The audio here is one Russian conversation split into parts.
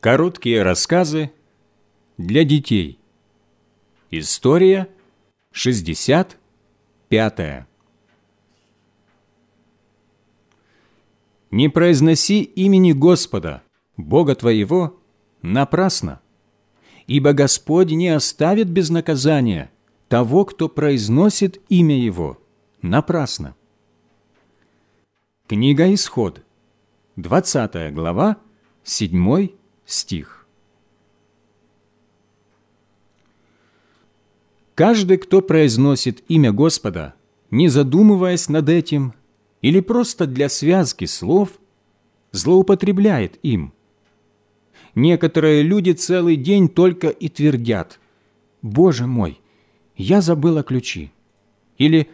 Короткие рассказы для детей. История 65. Не произноси имени Господа, Бога твоего, напрасно, ибо Господь не оставит без наказания того, кто произносит имя Его напрасно. Книга Исход, 20 глава, 7 стих. Каждый, кто произносит имя Господа, не задумываясь над этим или просто для связки слов, злоупотребляет им. Некоторые люди целый день только и твердят «Боже мой, я забыла ключи» или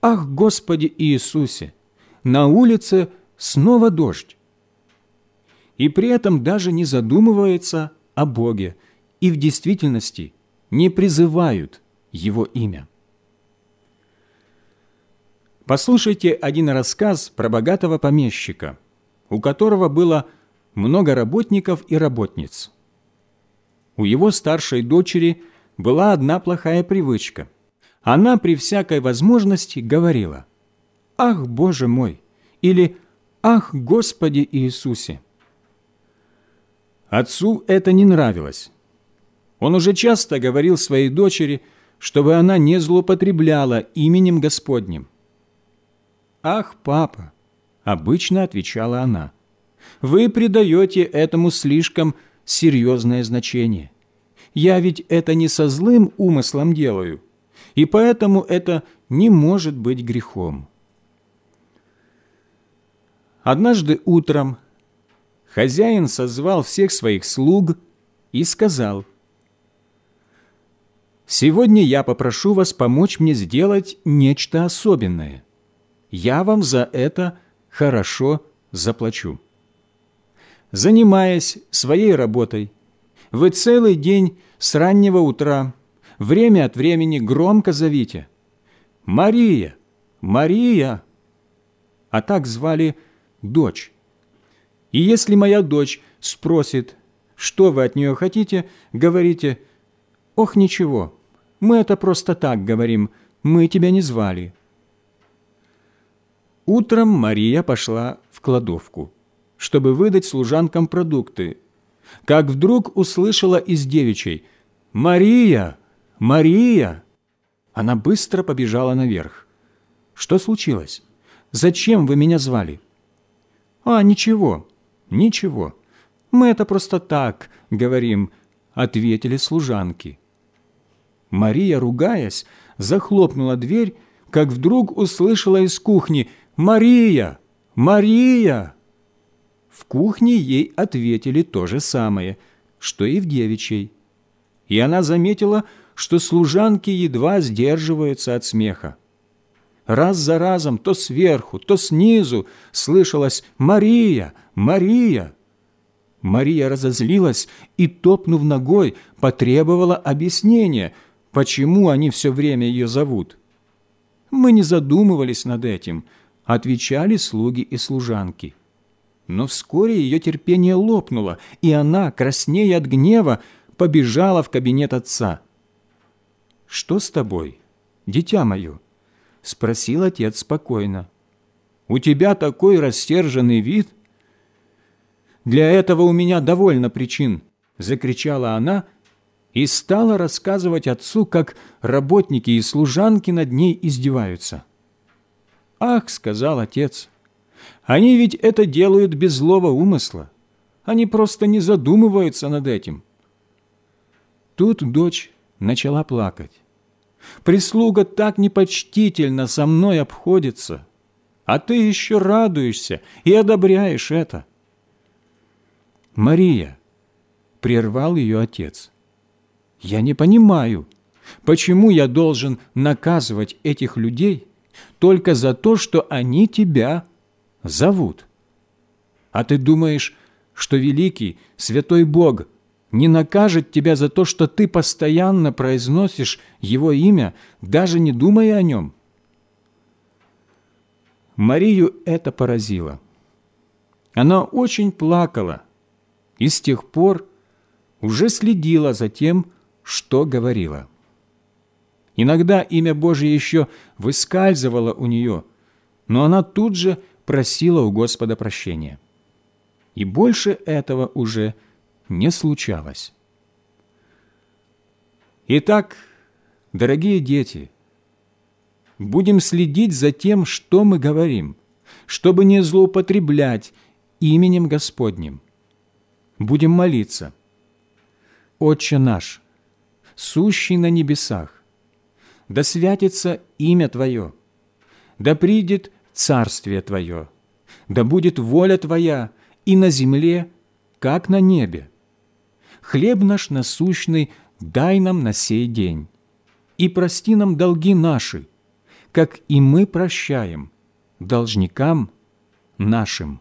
«Ах, Господи Иисусе, на улице снова дождь» и при этом даже не задумываются о Боге и в действительности не призывают Его имя. Послушайте один рассказ про богатого помещика, у которого было много работников и работниц. У его старшей дочери была одна плохая привычка. Она при всякой возможности говорила «Ах, Боже мой!» или «Ах, Господи Иисусе!» Отцу это не нравилось. Он уже часто говорил своей дочери, чтобы она не злоупотребляла именем Господним. «Ах, папа!» – обычно отвечала она. «Вы придаете этому слишком серьезное значение. Я ведь это не со злым умыслом делаю, и поэтому это не может быть грехом». Однажды утром хозяин созвал всех своих слуг и сказал, «Сегодня я попрошу вас помочь мне сделать нечто особенное. Я вам за это хорошо заплачу». Занимаясь своей работой, вы целый день с раннего утра, время от времени громко зовите «Мария! Мария!» А так звали дочь и если моя дочь спросит, что вы от нее хотите, говорите, «Ох, ничего, мы это просто так говорим, мы тебя не звали». Утром Мария пошла в кладовку, чтобы выдать служанкам продукты, как вдруг услышала из девичьей «Мария! Мария!» Она быстро побежала наверх. «Что случилось? Зачем вы меня звали?» «А, ничего. «Ничего, мы это просто так говорим», — ответили служанки. Мария, ругаясь, захлопнула дверь, как вдруг услышала из кухни «Мария! Мария!». В кухне ей ответили то же самое, что и в девичьей. И она заметила, что служанки едва сдерживаются от смеха. Раз за разом, то сверху, то снизу, слышалось «Мария! Мария!» Мария разозлилась и, топнув ногой, потребовала объяснения, почему они все время ее зовут. «Мы не задумывались над этим», — отвечали слуги и служанки. Но вскоре ее терпение лопнуло, и она, краснея от гнева, побежала в кабинет отца. «Что с тобой, дитя мое?» — спросил отец спокойно. «У тебя такой растерженный вид, для этого у меня довольно причин», – закричала она и стала рассказывать отцу, как работники и служанки над ней издеваются. «Ах», – сказал отец, – «они ведь это делают без злого умысла. Они просто не задумываются над этим». Тут дочь начала плакать. «Прислуга так непочтительно со мной обходится, а ты еще радуешься и одобряешь это». «Мария!» – прервал ее отец. «Я не понимаю, почему я должен наказывать этих людей только за то, что они тебя зовут? А ты думаешь, что великий, святой Бог не накажет тебя за то, что ты постоянно произносишь Его имя, даже не думая о Нем?» Марию это поразило. Она очень плакала, и с тех пор уже следила за тем, что говорила. Иногда имя Божие еще выскальзывало у нее, но она тут же просила у Господа прощения. И больше этого уже не случалось. Итак, дорогие дети, будем следить за тем, что мы говорим, чтобы не злоупотреблять именем Господним. Будем молиться. Отче наш, сущий на небесах, да святится имя Твое, да придет Царствие Твое, да будет воля Твоя и на земле, как на небе. Хлеб наш насущный дай нам на сей день, и прости нам долги наши, как и мы прощаем должникам нашим.